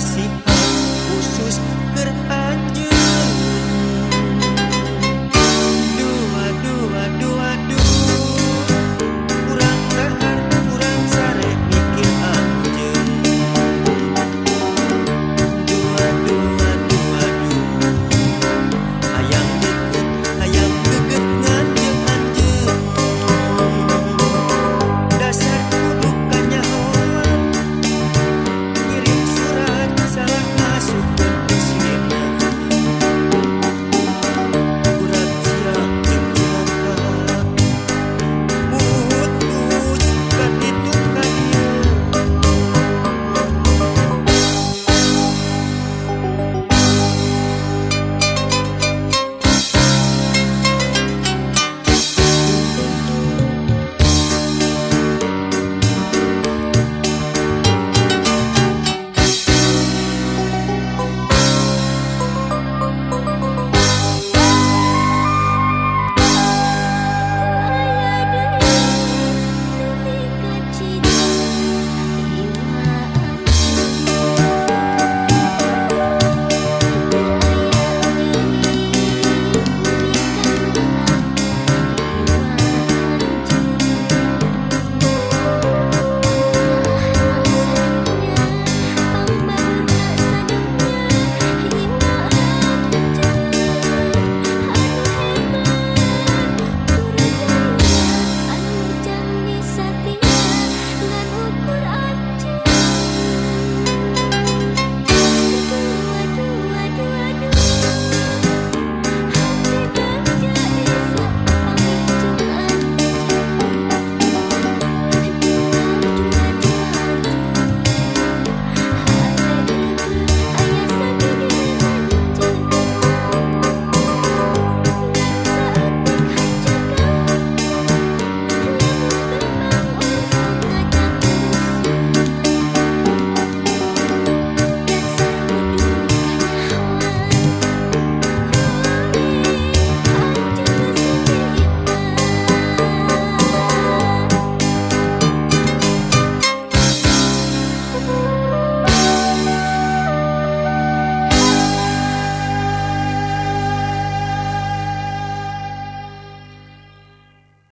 se